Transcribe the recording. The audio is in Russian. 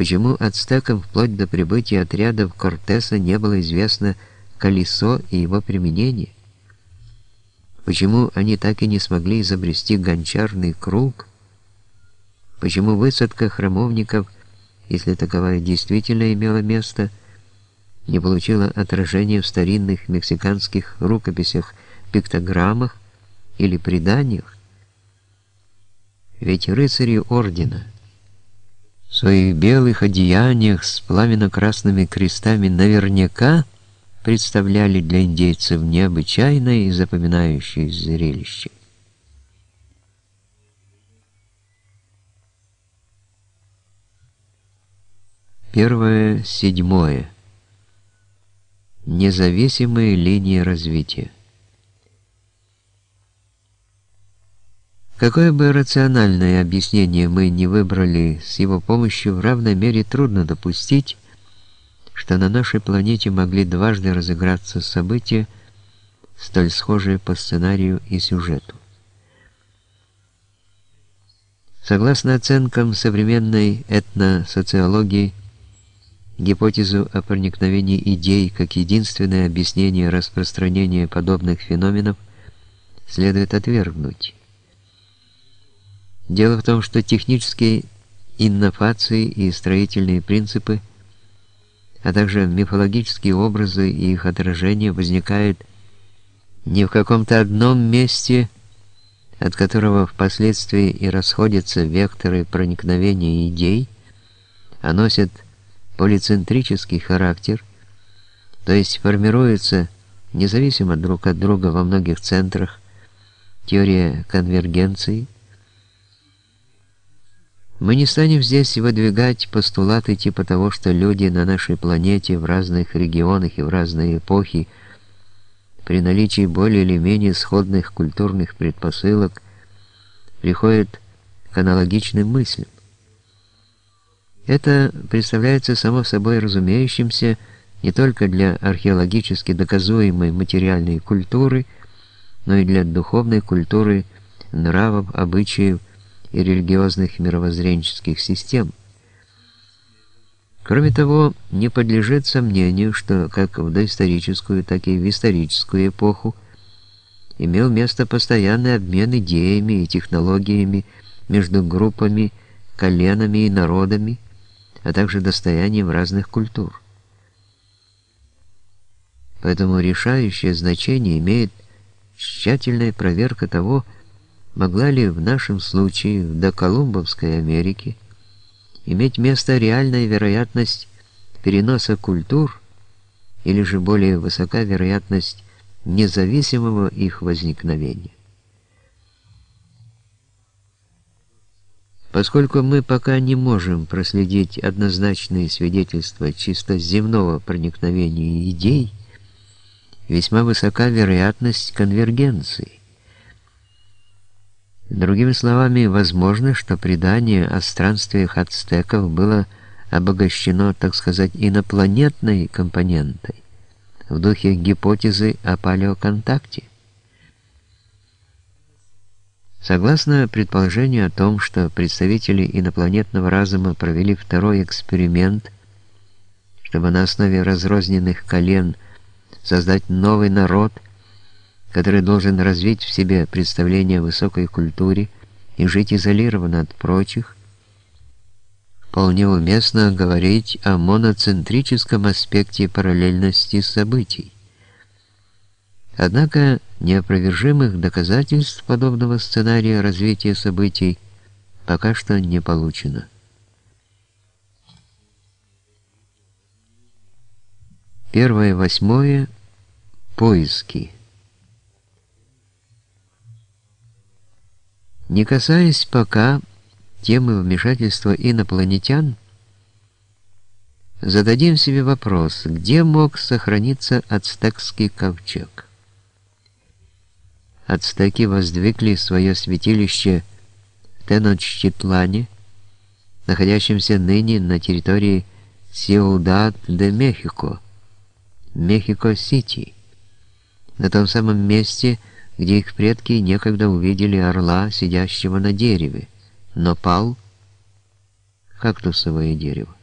Почему ацтекам вплоть до прибытия отрядов Кортеса не было известно колесо и его применение? Почему они так и не смогли изобрести гончарный круг? Почему высадка храмовников, если таковая действительно имела место, не получила отражения в старинных мексиканских рукописях, пиктограммах или преданиях? Ведь рыцари ордена в своих белых одеяниях с пламенно-красными крестами наверняка представляли для индейцев необычайное и запоминающее зрелище. Первое, седьмое. Независимые линии развития. Какое бы рациональное объяснение мы не выбрали, с его помощью в равной мере трудно допустить, что на нашей планете могли дважды разыграться события, столь схожие по сценарию и сюжету. Согласно оценкам современной этносоциологии, гипотезу о проникновении идей как единственное объяснение распространения подобных феноменов следует отвергнуть. Дело в том, что технические инновации и строительные принципы – а также мифологические образы и их отражения возникают не в каком-то одном месте, от которого впоследствии и расходятся векторы проникновения идей, а носят полицентрический характер, то есть формируются независимо друг от друга во многих центрах, теория конвергенции – мы не станем здесь выдвигать постулаты типа того, что люди на нашей планете в разных регионах и в разные эпохи при наличии более или менее сходных культурных предпосылок приходят к аналогичным мыслям. Это представляется само собой разумеющимся не только для археологически доказуемой материальной культуры, но и для духовной культуры нравов, обычаев, и религиозных мировоззренческих систем. Кроме того, не подлежит сомнению, что как в доисторическую, так и в историческую эпоху имел место постоянный обмен идеями и технологиями между группами, коленами и народами, а также достоянием разных культур. Поэтому решающее значение имеет тщательная проверка того, что могла ли в нашем случае в доколумбовской Америке иметь место реальная вероятность переноса культур или же более высока вероятность независимого их возникновения. Поскольку мы пока не можем проследить однозначные свидетельства чисто земного проникновения идей, весьма высока вероятность конвергенции. Другими словами, возможно, что предание о странствиях ацтеков было обогащено, так сказать, инопланетной компонентой в духе гипотезы о палеоконтакте. Согласно предположению о том, что представители инопланетного разума провели второй эксперимент, чтобы на основе разрозненных колен создать новый народ – который должен развить в себе представление о высокой культуре и жить изолированно от прочих, вполне уместно говорить о моноцентрическом аспекте параллельности событий. Однако неопровержимых доказательств подобного сценария развития событий пока что не получено. Первое восьмое. Поиски. Не касаясь пока темы вмешательства инопланетян, зададим себе вопрос, где мог сохраниться ацтекский ковчег? Ацтеки воздвигли свое святилище в Теночтитлане, находящемся ныне на территории Сиудад-де-Мехико, Мехико-Сити, на том самом месте, где их предки некогда увидели орла, сидящего на дереве, но пал кактусовое дерево.